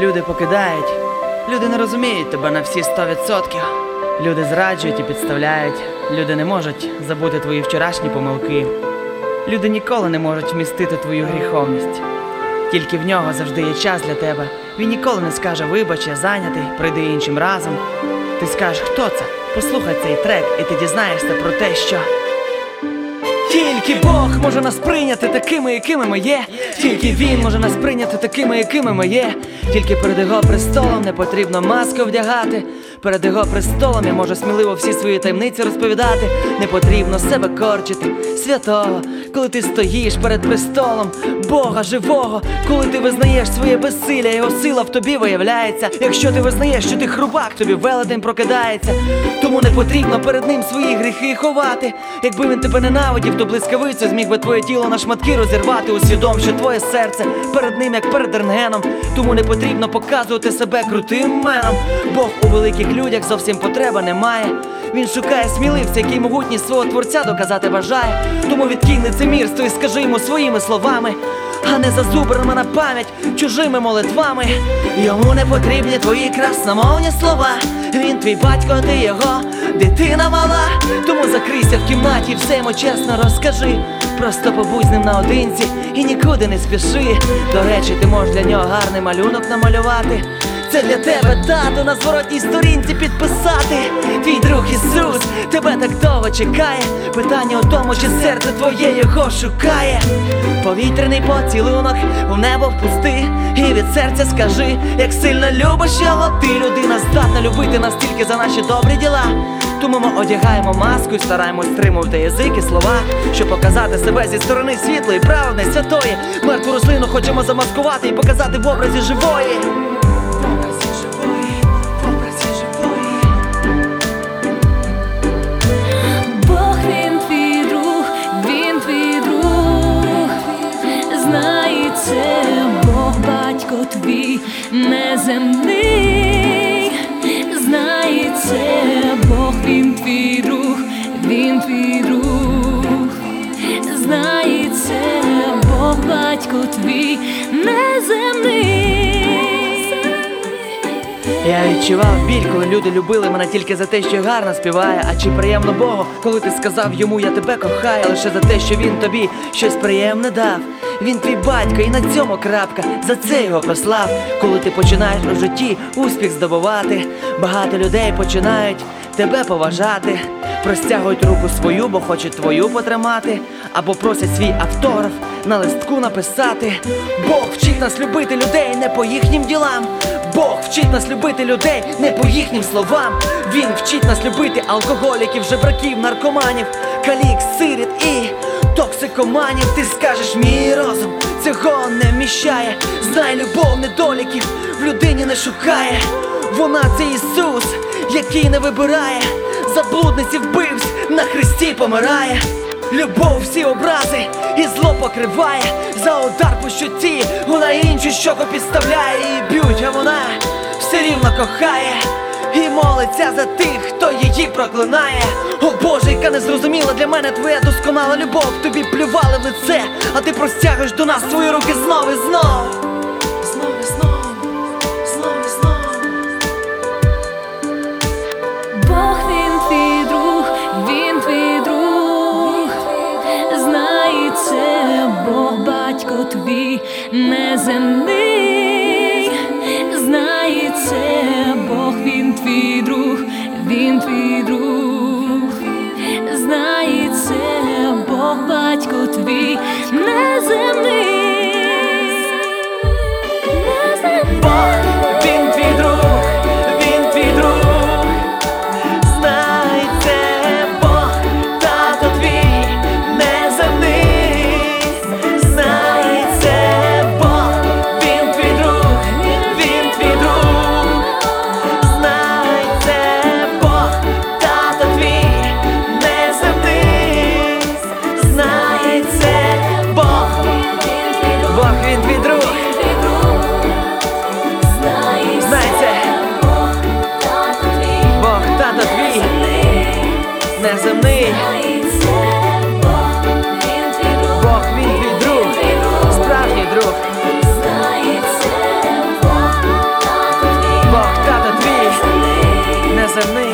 Люди покидають, люди не розуміють тебе на всі 100%. Люди зраджують і підставляють, люди не можуть забути твої вчорашні помилки. Люди ніколи не можуть вмістити твою гріховність. Тільки в нього завжди є час для тебе. Він ніколи не скаже вибач, я зайнятий, прийди іншим разом. Ти скажеш, хто це? Послухай цей трек, і ти дізнаєшся про те, що. Тільки Бог може нас прийняти такими, якими ми є. Тільки Він може нас прийняти такими, якими ми є. Тільки перед його престолом не потрібно маску вдягати. Перед його престолом я можу сміливо всі свої таємниці розповідати. Не потрібно себе корчити, святого, коли ти стоїш перед престолом Бога живого, коли ти визнаєш своє безсилля, його сила в тобі виявляється. Якщо ти визнаєш, що ти хрубак, тобі велетень прокидається. Тому не потрібно перед ним свої гріхи ховати. Якби він тебе ненавидів, то блискавицю зміг би твоє тіло на шматки розірвати. Усвідом, що твоє серце перед ним, як перед рентгеном. Тому не потрібно показувати себе крутим меном. Бог у великих людях зовсім потреба немає. Він шукає сміливця, який могутність свого творця доказати бажає. Тому відкинь лицемірство і скажи йому своїми словами, а не зазубрами на пам'ять чужими молитвами. Йому не потрібні твої красномовні слова. Він твій батько, ти його дитина мала. Тому закрийся в кімнаті, все йому чесно розкажи. Просто побудь з ним наодинці і нікуди не спіши. До речі, ти можеш для нього гарний малюнок намалювати. Це для тебе дату на зворотній сторінці підписати. Твій друг Ісус тебе так довго чекає. Питання у тому, чи серце твоє його шукає. Повітряний поцілунок у небо впусти. І від серця скажи, як сильно любиш його ти людина здатна любити нас тільки за наші добрі діла. Тому ми одягаємо маску і стараємось стримувати язик і слова, щоб показати себе зі сторони світлої, праведної, святої. Мертву рослину хочемо замаскувати і показати в образі живої. Твій неземний, знає це Бог він твій друг, він твій друг, знає це Бог батько твій неземний. Я відчував біль, коли люди любили мене тільки за те, що гарно співає. А чи приємно Богу, коли ти сказав йому, я тебе кохаю, лише за те, що він тобі щось приємне дав. Він твій батько, і на цьому крапка. За це його прослав. Коли ти починаєш у житті успіх здобувати, багато людей починають тебе поважати. Простягують руку свою, бо хочуть твою потримати, або просять свій автограф на листку написати. Бог вчить нас любити людей не по їхнім ділам. Бог вчить нас любити людей не по їхнім словам. Він вчить нас любити алкоголіків, жебраків, наркоманів, калік, сиріт і токсикоманів. Ти скажеш, мій розум цього не вміщає. Знай любов недоліків в людині не шукає. Вона це Ісус, який не вибирає, заблудниці вбивць на хресті помирає. Любов всі образи і зло покриває за удар по щоці, вона іншу щоку підставляє і б'ють, а вона все рівно кохає і молиться за тих, хто її проклинає. О Боже, яка незрозуміла для мене твоя досконала любов. Тобі плювали в лице, а ти простягуєш до нас свої руки знов і. Знов твій неземний, знає це Бог, він твій друг, він твій друг, знає це Бог, батько твій неземний. він твій друг. Знай Бог тато твій, неземний. Бог він твій друг, справжній друг. Бог тато твій, Не неземний.